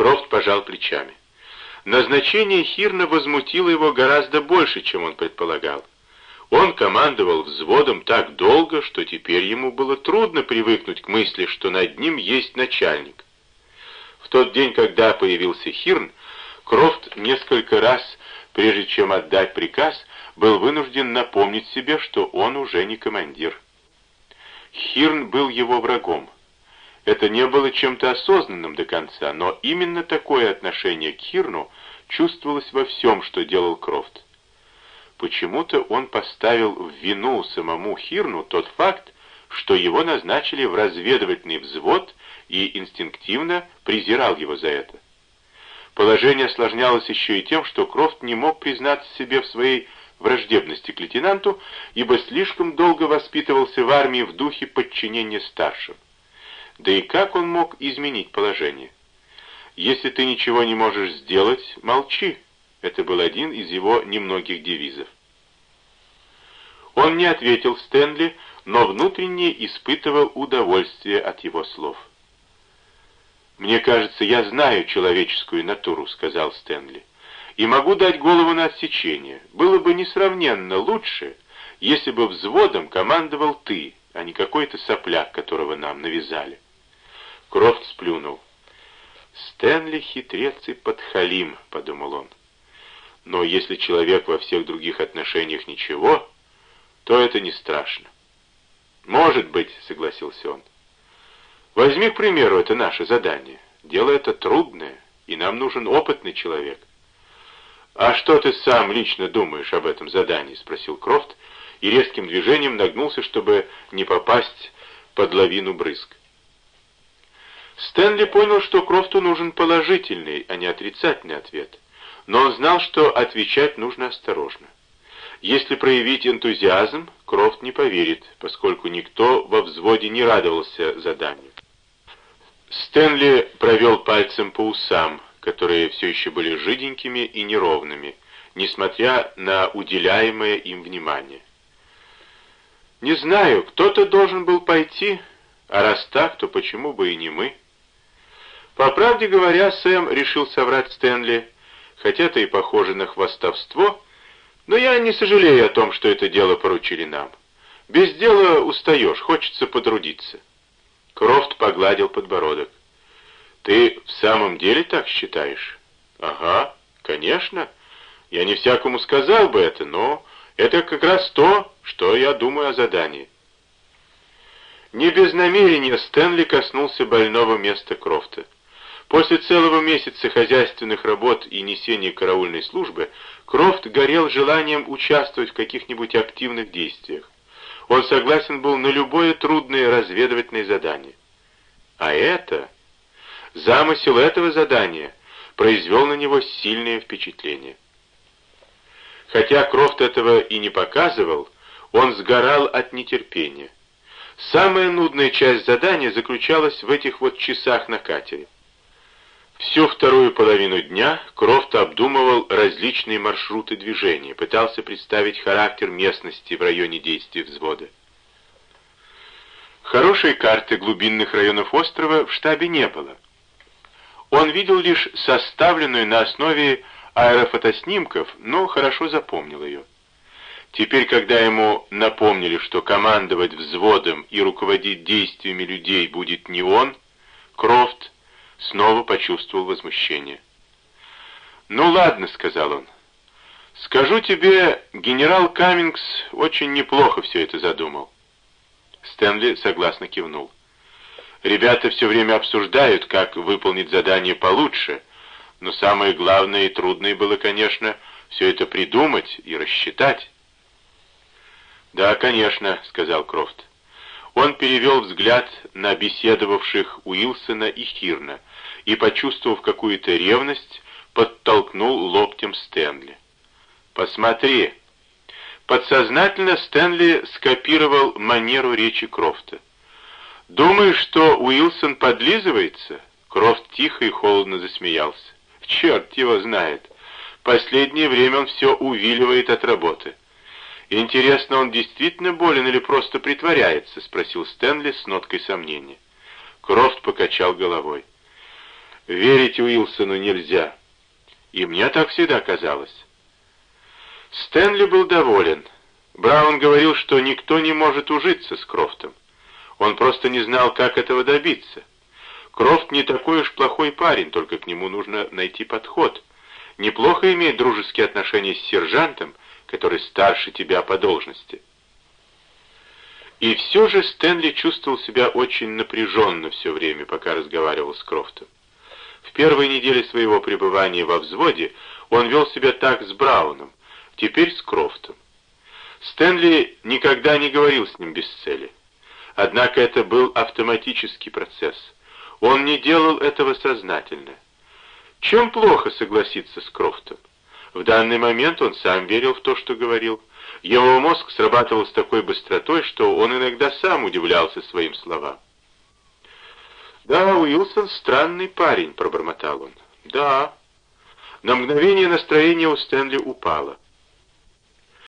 Крофт пожал плечами. Назначение Хирна возмутило его гораздо больше, чем он предполагал. Он командовал взводом так долго, что теперь ему было трудно привыкнуть к мысли, что над ним есть начальник. В тот день, когда появился Хирн, Крофт несколько раз, прежде чем отдать приказ, был вынужден напомнить себе, что он уже не командир. Хирн был его врагом. Это не было чем-то осознанным до конца, но именно такое отношение к Хирну чувствовалось во всем, что делал Крофт. Почему-то он поставил в вину самому Хирну тот факт, что его назначили в разведывательный взвод и инстинктивно презирал его за это. Положение осложнялось еще и тем, что Крофт не мог признаться себе в своей враждебности к лейтенанту, ибо слишком долго воспитывался в армии в духе подчинения старшим. Да и как он мог изменить положение? «Если ты ничего не можешь сделать, молчи», это был один из его немногих девизов. Он не ответил Стэнли, но внутренне испытывал удовольствие от его слов. «Мне кажется, я знаю человеческую натуру», — сказал Стэнли, «и могу дать голову на отсечение. Было бы несравненно лучше, если бы взводом командовал ты, а не какой-то сопляк, которого нам навязали». Крофт сплюнул. «Стэнли хитрец и подхалим», — подумал он. Но если человек во всех других отношениях ничего, то это не страшно. «Может быть», — согласился он. «Возьми, к примеру, это наше задание. Дело это трудное, и нам нужен опытный человек». «А что ты сам лично думаешь об этом задании?» — спросил Крофт, и резким движением нагнулся, чтобы не попасть под лавину брызг. Стэнли понял, что Крофту нужен положительный, а не отрицательный ответ но он знал, что отвечать нужно осторожно. Если проявить энтузиазм, Крофт не поверит, поскольку никто во взводе не радовался заданию. Стэнли провел пальцем по усам, которые все еще были жиденькими и неровными, несмотря на уделяемое им внимание. «Не знаю, кто-то должен был пойти, а раз так, то почему бы и не мы?» По правде говоря, Сэм решил соврать Стэнли, — хотя это и похоже на хвастовство, но я не сожалею о том, что это дело поручили нам. Без дела устаешь, хочется потрудиться. Крофт погладил подбородок. Ты в самом деле так считаешь? Ага, конечно. Я не всякому сказал бы это, но это как раз то, что я думаю о задании. Не без намерения Стэнли коснулся больного места Крофта. После целого месяца хозяйственных работ и несения караульной службы Крофт горел желанием участвовать в каких-нибудь активных действиях. Он согласен был на любое трудное разведывательное задание. А это, замысел этого задания, произвел на него сильное впечатление. Хотя Крофт этого и не показывал, он сгорал от нетерпения. Самая нудная часть задания заключалась в этих вот часах на катере. Всю вторую половину дня Крофт обдумывал различные маршруты движения, пытался представить характер местности в районе действия взвода. Хорошей карты глубинных районов острова в штабе не было. Он видел лишь составленную на основе аэрофотоснимков, но хорошо запомнил ее. Теперь, когда ему напомнили, что командовать взводом и руководить действиями людей будет не он, Крофт, снова почувствовал возмущение. «Ну ладно», — сказал он. «Скажу тебе, генерал Каммингс очень неплохо все это задумал». Стэнли согласно кивнул. «Ребята все время обсуждают, как выполнить задание получше, но самое главное и трудное было, конечно, все это придумать и рассчитать». «Да, конечно», — сказал Крофт. Он перевел взгляд на беседовавших Уилсона и Хирна, и, почувствовав какую-то ревность, подтолкнул локтем Стэнли. «Посмотри!» Подсознательно Стэнли скопировал манеру речи Крофта. «Думаешь, что Уилсон подлизывается?» Крофт тихо и холодно засмеялся. «Черт его знает! Последнее время он все увиливает от работы». «Интересно, он действительно болен или просто притворяется?» — спросил Стэнли с ноткой сомнения. Крофт покачал головой. Верить Уилсону нельзя. И мне так всегда казалось. Стэнли был доволен. Браун говорил, что никто не может ужиться с Крофтом. Он просто не знал, как этого добиться. Крофт не такой уж плохой парень, только к нему нужно найти подход. Неплохо иметь дружеские отношения с сержантом, который старше тебя по должности. И все же Стэнли чувствовал себя очень напряженно все время, пока разговаривал с Крофтом. В первой неделе своего пребывания во взводе он вел себя так с Брауном, теперь с Крофтом. Стэнли никогда не говорил с ним без цели. Однако это был автоматический процесс. Он не делал этого сознательно. Чем плохо согласиться с Крофтом? В данный момент он сам верил в то, что говорил. Его мозг срабатывал с такой быстротой, что он иногда сам удивлялся своим словам. «Да, Уилсон странный парень», — пробормотал он. «Да». На мгновение настроение у Стэнли упало.